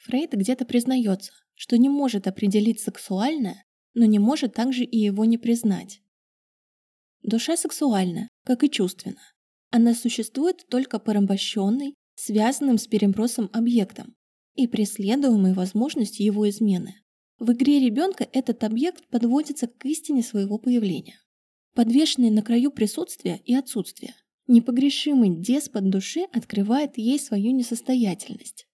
Фрейд где-то признается, что не может определить сексуальное, но не может также и его не признать. Душа сексуальна, как и чувственна. Она существует только порабощенной, связанным с перебросом объектом и преследуемой возможностью его измены. В игре ребенка этот объект подводится к истине своего появления. Подвешенный на краю присутствия и отсутствия, непогрешимый деспот души открывает ей свою несостоятельность.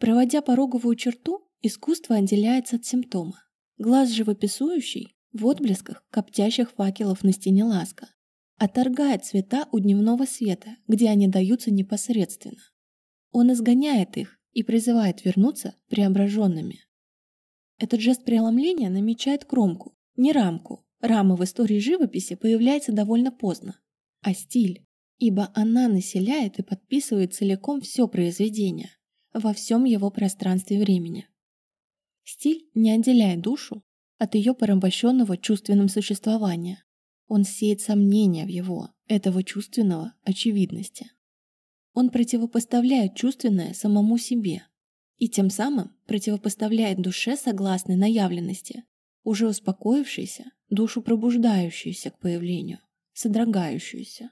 Проводя пороговую черту, искусство отделяется от симптома. Глаз живописующий в отблесках коптящих факелов на стене ласка отторгает цвета у дневного света, где они даются непосредственно. Он изгоняет их и призывает вернуться преображенными. Этот жест преломления намечает кромку, не рамку. Рама в истории живописи появляется довольно поздно, а стиль, ибо она населяет и подписывает целиком все произведение, во всем его пространстве времени. Стиль не отделяет душу от ее порабощенного чувственным существования. Он сеет сомнения в его, этого чувственного, очевидности. Он противопоставляет чувственное самому себе и тем самым противопоставляет душе согласной наявленности, уже успокоившейся, душу пробуждающуюся к появлению, содрогающуюся.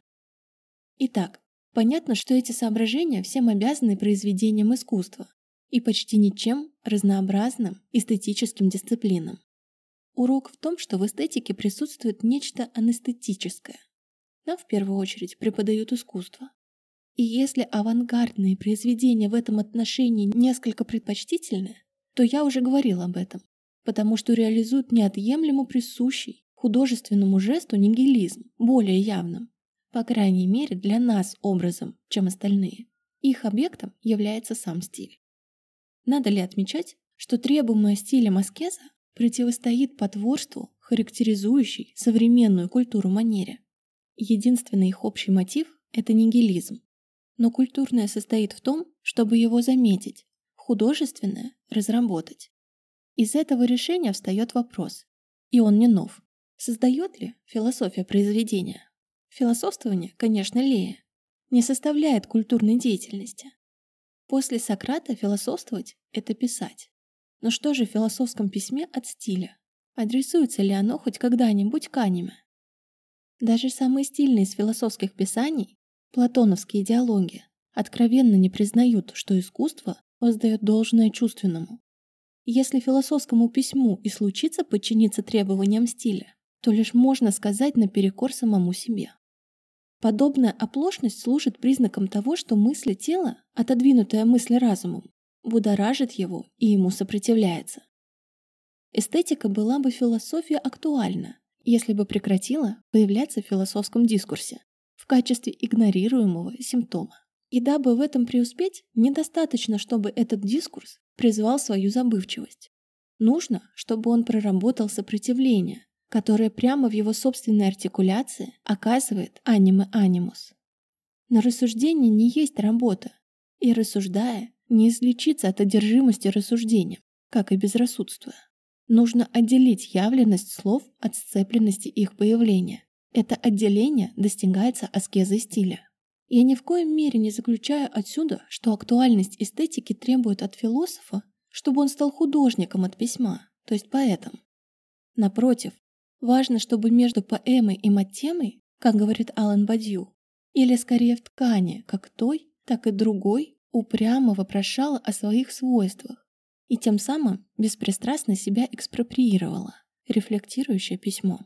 Итак, Понятно, что эти соображения всем обязаны произведениям искусства и почти ничем разнообразным эстетическим дисциплинам. Урок в том, что в эстетике присутствует нечто анестетическое. Нам в первую очередь преподают искусство. И если авангардные произведения в этом отношении несколько предпочтительны, то я уже говорил об этом, потому что реализуют неотъемлемо присущий художественному жесту нигилизм, более явным, по крайней мере для нас образом, чем остальные. Их объектом является сам стиль. Надо ли отмечать, что требуемое стилем аскеза противостоит потворству, характеризующей современную культуру манере. Единственный их общий мотив – это нигилизм. Но культурное состоит в том, чтобы его заметить, художественное – разработать. Из этого решения встает вопрос, и он не нов. Создает ли философия произведения? Философствование, конечно, Лея, не составляет культурной деятельности. После Сократа философствовать – это писать. Но что же в философском письме от стиля? Адресуется ли оно хоть когда-нибудь к аниме? Даже самые стильные из философских писаний, платоновские диалоги, откровенно не признают, что искусство воздает должное чувственному. Если философскому письму и случится подчиниться требованиям стиля, то лишь можно сказать наперекор самому себе. Подобная оплошность служит признаком того, что мысли тела, отодвинутая мысль разумом, будоражит его и ему сопротивляется. Эстетика была бы философия актуальна, если бы прекратила появляться в философском дискурсе в качестве игнорируемого симптома. И дабы в этом преуспеть, недостаточно, чтобы этот дискурс призвал свою забывчивость. Нужно, чтобы он проработал сопротивление, которое прямо в его собственной артикуляции оказывает аниме анимус. Но рассуждение не есть работа, и рассуждая, не излечиться от одержимости рассуждением, как и безрассудства. Нужно отделить явленность слов от сцепленности их появления. Это отделение достигается аскезой стиля. Я ни в коем мере не заключаю отсюда, что актуальность эстетики требует от философа, чтобы он стал художником от письма, то есть поэтом. Напротив, Важно, чтобы между поэмой и матемой, как говорит Алан Бадью, или скорее в ткани, как той, так и другой, упрямо вопрошала о своих свойствах и тем самым беспристрастно себя экспроприировала, рефлектирующее письмо.